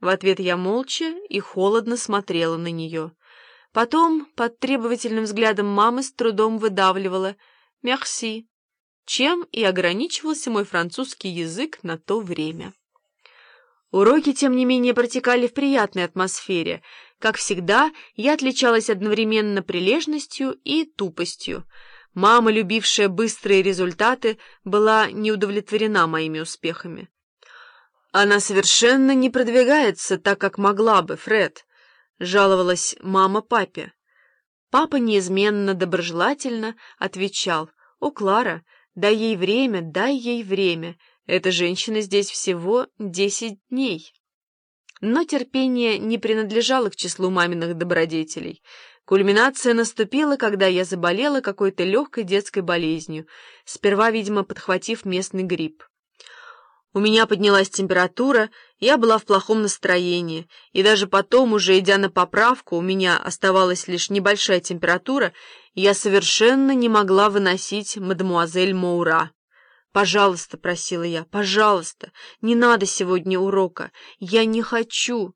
В ответ я молча и холодно смотрела на нее. Потом, под требовательным взглядом мамы, с трудом выдавливала «Мерси», чем и ограничивался мой французский язык на то время. Уроки, тем не менее, протекали в приятной атмосфере. Как всегда, я отличалась одновременно прилежностью и тупостью. Мама, любившая быстрые результаты, была не удовлетворена моими успехами. «Она совершенно не продвигается так, как могла бы, Фред», — жаловалась мама папе. Папа неизменно доброжелательно отвечал, «О, Клара, дай ей время, дай ей время, эта женщина здесь всего десять дней». Но терпение не принадлежало к числу маминых добродетелей. Кульминация наступила, когда я заболела какой-то легкой детской болезнью, сперва, видимо, подхватив местный грипп. У меня поднялась температура, я была в плохом настроении, и даже потом, уже идя на поправку, у меня оставалась лишь небольшая температура, я совершенно не могла выносить мадемуазель Моура. «Пожалуйста», — просила я, — «пожалуйста, не надо сегодня урока, я не хочу».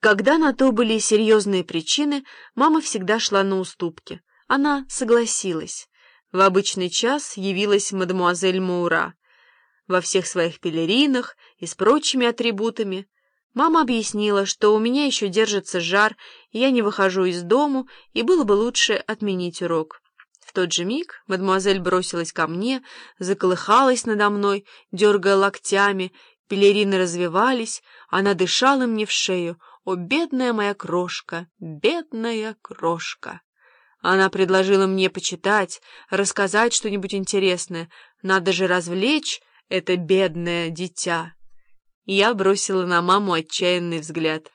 Когда на то были серьезные причины, мама всегда шла на уступки. Она согласилась. В обычный час явилась мадемуазель Моура во всех своих пелеринах и с прочими атрибутами. Мама объяснила, что у меня еще держится жар, я не выхожу из дому, и было бы лучше отменить урок. В тот же миг мадемуазель бросилась ко мне, заколыхалась надо мной, дергая локтями, пелерины развивались, она дышала мне в шею. «О, бедная моя крошка, бедная крошка!» Она предложила мне почитать, рассказать что-нибудь интересное. Надо же развлечь это бедное дитя. Я бросила на маму отчаянный взгляд.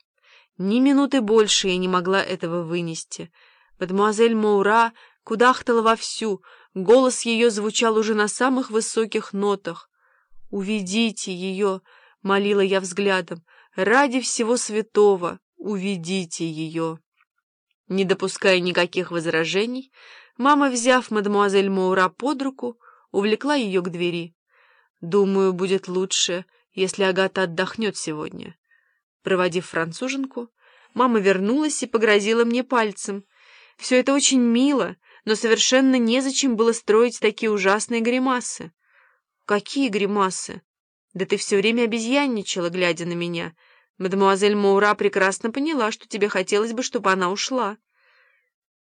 Ни минуты больше я не могла этого вынести. Мадемуазель Маура кудахтала вовсю, голос ее звучал уже на самых высоких нотах. «Уведите ее!» — молила я взглядом. «Ради всего святого, уведите ее!» Не допуская никаких возражений, мама, взяв мадемуазель Маура под руку, увлекла ее к двери. Думаю, будет лучше, если Агата отдохнет сегодня. Проводив француженку, мама вернулась и погрозила мне пальцем. Все это очень мило, но совершенно незачем было строить такие ужасные гримасы. Какие гримасы? Да ты все время обезьянничала, глядя на меня. Мадемуазель Маура прекрасно поняла, что тебе хотелось бы, чтобы она ушла.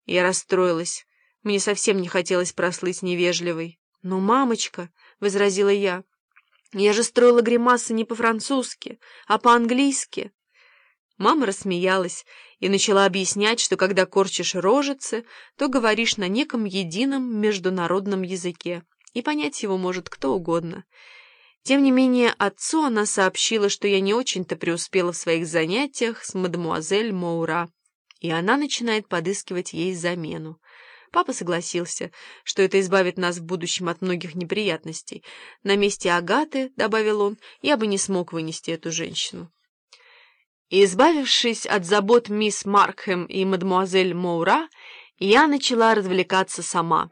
Я расстроилась. Мне совсем не хотелось прослыть невежливой. «Но, мамочка», — возразила я, — «я же строила гримасы не по-французски, а по-английски». Мама рассмеялась и начала объяснять, что когда корчишь рожицы, то говоришь на неком едином международном языке, и понять его может кто угодно. Тем не менее, отцу она сообщила, что я не очень-то преуспела в своих занятиях с мадемуазель Моура, и она начинает подыскивать ей замену. Папа согласился, что это избавит нас в будущем от многих неприятностей. На месте Агаты, — добавил он, — я бы не смог вынести эту женщину. Избавившись от забот мисс Маркхэм и мадемуазель Моура, я начала развлекаться сама.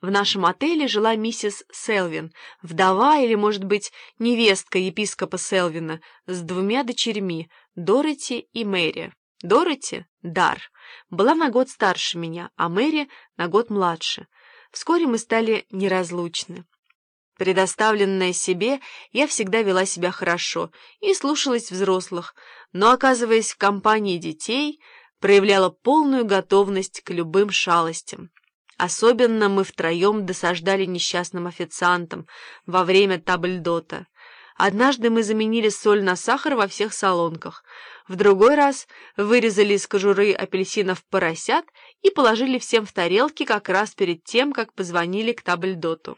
В нашем отеле жила миссис Селвин, вдова или, может быть, невестка епископа Селвина, с двумя дочерьми, Дороти и Мэри. Дороти — дар была на год старше меня, а Мэри — на год младше. Вскоре мы стали неразлучны. Предоставленная себе, я всегда вела себя хорошо и слушалась взрослых, но, оказываясь в компании детей, проявляла полную готовность к любым шалостям. Особенно мы втроем досаждали несчастным официантам во время табльдота. Однажды мы заменили соль на сахар во всех салонках. В другой раз вырезали из кожуры апельсинов поросят и положили всем в тарелки как раз перед тем, как позвонили к табльдоту.